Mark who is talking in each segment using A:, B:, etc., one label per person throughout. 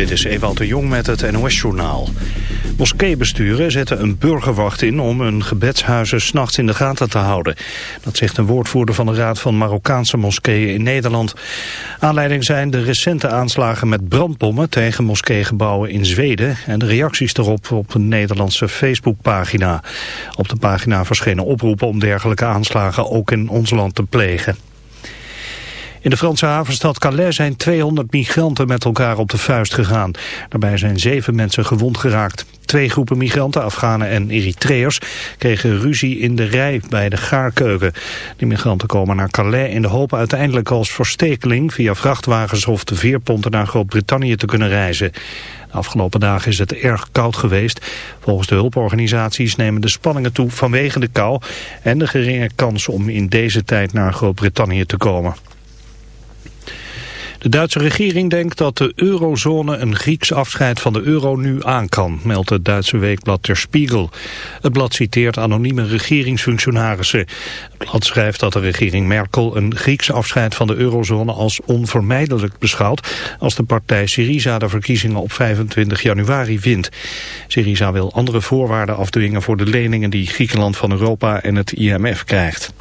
A: Dit is Ewald de Jong met het NOS-journaal. Moskeebesturen zetten een burgerwacht in om hun gebedshuizen s'nachts in de gaten te houden. Dat zegt een woordvoerder van de Raad van Marokkaanse Moskeeën in Nederland. Aanleiding zijn de recente aanslagen met brandbommen tegen moskeegebouwen in Zweden... en de reacties daarop op een Nederlandse Facebookpagina. Op de pagina verschenen oproepen om dergelijke aanslagen ook in ons land te plegen. In de Franse havenstad Calais zijn 200 migranten met elkaar op de vuist gegaan. Daarbij zijn zeven mensen gewond geraakt. Twee groepen migranten, Afghanen en Eritreërs, kregen ruzie in de rij bij de gaarkeuken. De migranten komen naar Calais in de hoop uiteindelijk als verstekeling via vrachtwagens of de veerponten naar Groot-Brittannië te kunnen reizen. De afgelopen dagen is het erg koud geweest. Volgens de hulporganisaties nemen de spanningen toe vanwege de kou en de geringe kans om in deze tijd naar Groot-Brittannië te komen. De Duitse regering denkt dat de eurozone een Grieks afscheid van de euro nu aan kan, meldt het Duitse weekblad Der Spiegel. Het blad citeert anonieme regeringsfunctionarissen. Het blad schrijft dat de regering Merkel een Grieks afscheid van de eurozone als onvermijdelijk beschouwt als de partij Syriza de verkiezingen op 25 januari wint. Syriza wil andere voorwaarden afdwingen voor de leningen die Griekenland van Europa en het IMF krijgt.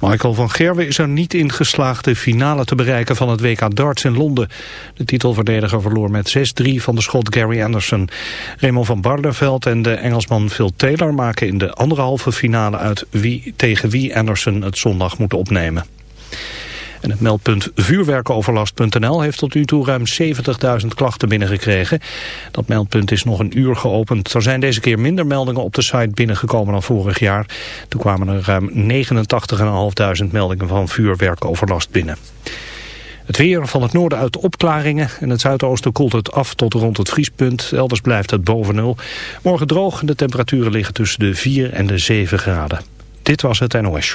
A: Michael van Gerwen is er niet in geslaagd de finale te bereiken van het WK darts in Londen. De titelverdediger verloor met 6-3 van de schot Gary Anderson. Raymond van Barneveld en de Engelsman Phil Taylor maken in de anderhalve finale uit wie, tegen wie Anderson het zondag moet opnemen. En het meldpunt vuurwerkoverlast.nl heeft tot nu toe ruim 70.000 klachten binnengekregen. Dat meldpunt is nog een uur geopend. Er zijn deze keer minder meldingen op de site binnengekomen dan vorig jaar. Toen kwamen er ruim 89.500 meldingen van vuurwerkoverlast binnen. Het weer van het noorden uit opklaringen. In het zuidoosten koelt het af tot rond het vriespunt. Elders blijft het boven nul. Morgen droog. De temperaturen liggen tussen de 4 en de 7 graden. Dit was het NOS.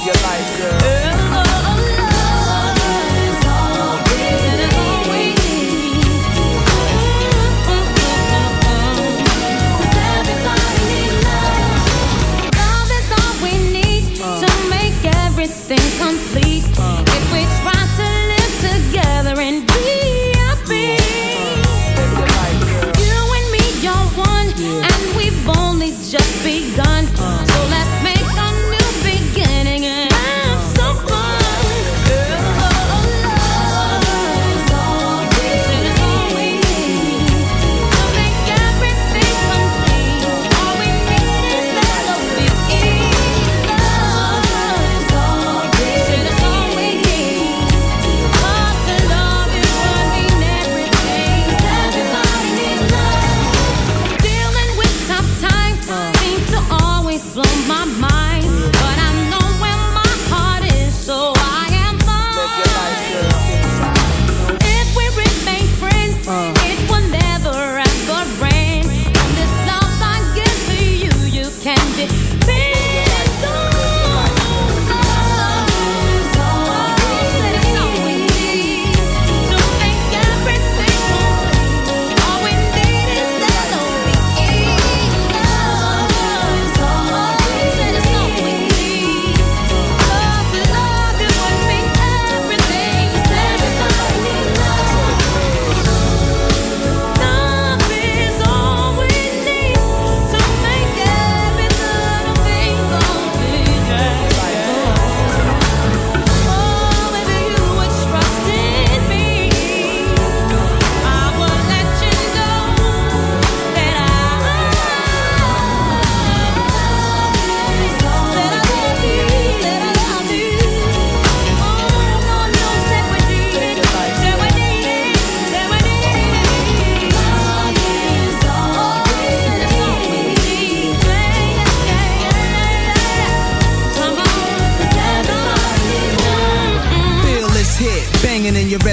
B: live your life, girl.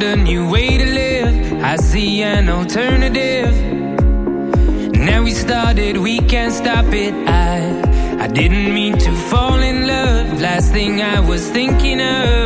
C: found a new way to live. I see an alternative. Now we started, we can't stop it. I, I didn't mean to fall in love. Last thing I was thinking of.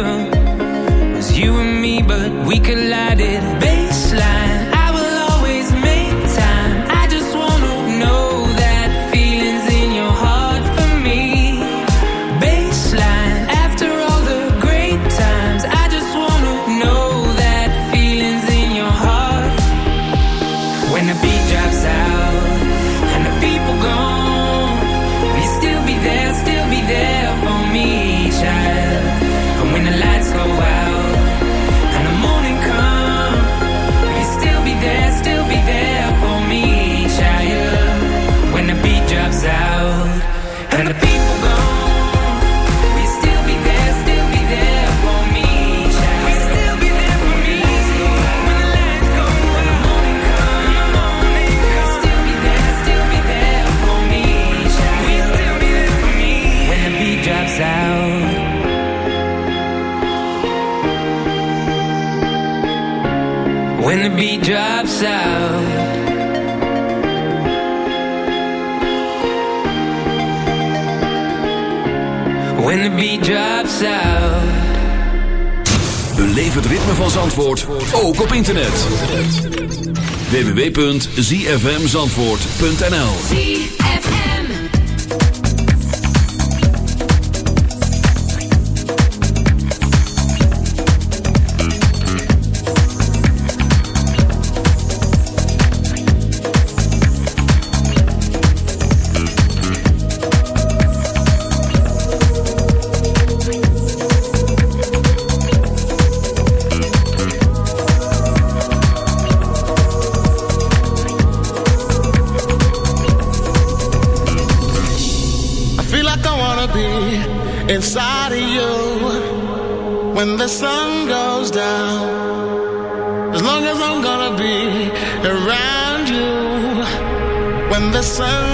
C: drops out. Het ritme van Zandvoort ook
D: op internet. www.zfmzandvoort.nl lesson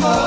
E: oh.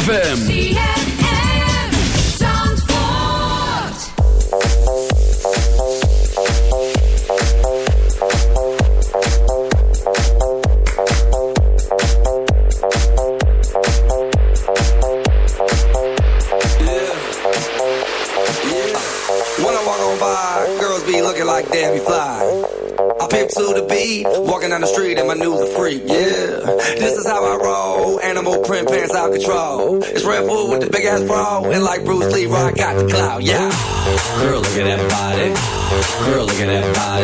F: ZFM.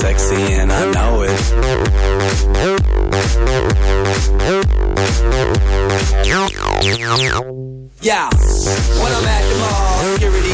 G: Sexy and I know it.
H: Yeah, when I'm at the mall,